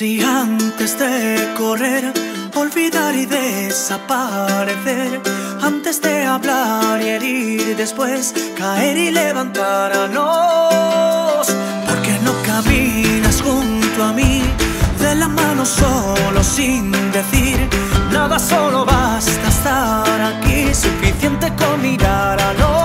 Si antes de correr, olvidar y desaparecer, antes de hablar y herir, después caer y levantarnos, porque no caminas junto a mí, de la mano solo sin decir nada, solo basta estar aquí, suficiente con mirar a los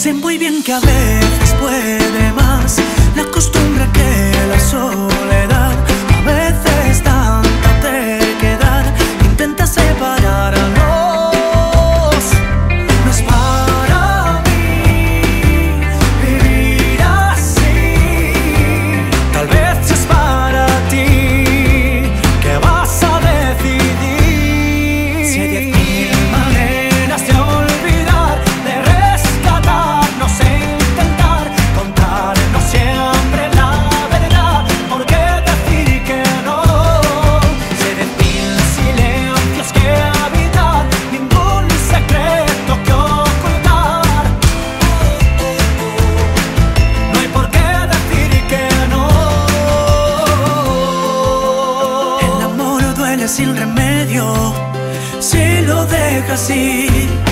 Sé muy bien que a veces puede más la costumbre. sin remedio si lo dejas ir.